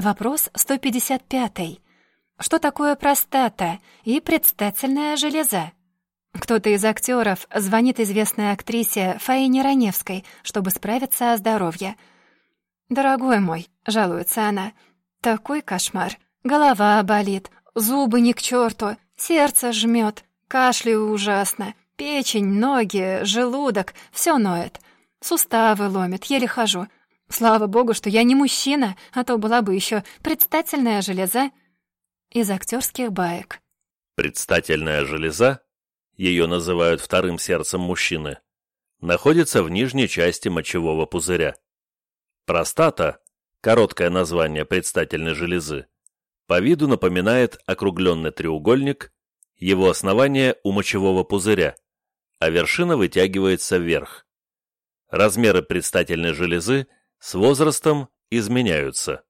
Вопрос 155. Что такое простата и предстательная железа? Кто-то из актеров звонит известной актрисе Фаине Раневской, чтобы справиться о здоровье. «Дорогой мой», — жалуется она, — «такой кошмар. Голова болит, зубы не к черту, сердце жмет, кашляю ужасно, печень, ноги, желудок — все ноет. Суставы ломит, еле хожу. Слава богу, что я не мужчина, а то была бы еще предстательная железа из актерских баек. Предстательная железа ее называют вторым сердцем мужчины, находится в нижней части мочевого пузыря. Простата, короткое название предстательной железы, по виду напоминает округленный треугольник, его основание у мочевого пузыря, а вершина вытягивается вверх. Размеры предстательной железы с возрастом изменяются.